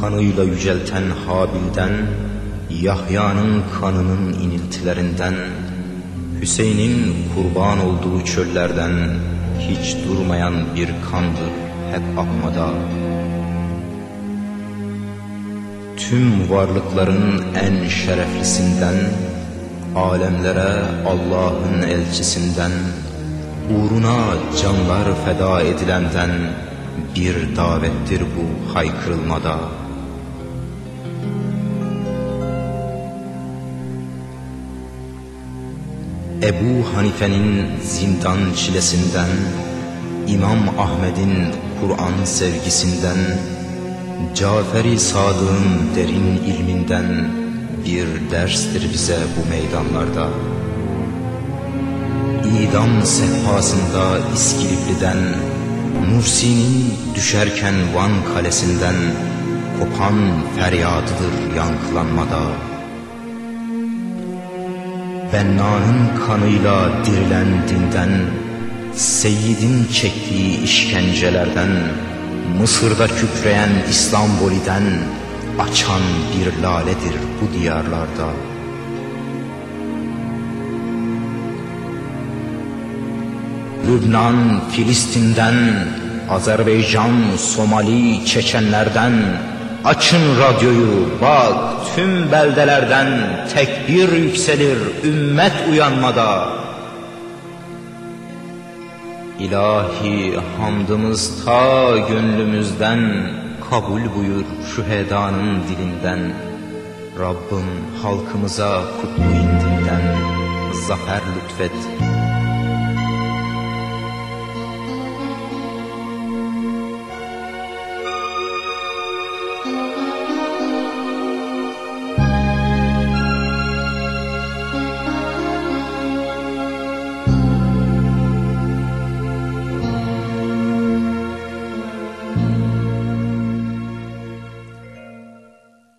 kanıyla yücelten Habil'den, Yahya'nın kanının iniltilerinden, Hüseyin'in kurban olduğu çöllerden hiç durmayan bir kandır hep akmada. Tüm varlıkların en şereflisinden, alemlere Allah'ın elçisinden, uğruna canlar feda edilenden bir davettir bu haykırılmada. Ebu Hanife'nin zindan çilesinden, İmam Ahmet'in Kur'an sevgisinden, Cafer-i Sadık'ın derin ilminden bir derstir bize bu meydanlarda. İdam sehpasında İskilipli'den, Nursi'nin düşerken Van kalesinden kopan feryadıdır yankılanmada. Benna'nın kanıyla dirilen dinden, Seyyid'in çektiği işkencelerden, Mısır'da kükreyen İstanbul'den açan bir laledir bu diyarlarda. Lübnan, Filistin'den, Azerbaycan, Somali, Çeçenlerden, Açın radyoyu bak tüm beldelerden tekbir yükselir ümmet uyanmada. İlahi hamdımız ta gönlümüzden kabul buyur şu hedanın dilinden. Rabbim halkımıza kutlu indinden zafer lütfet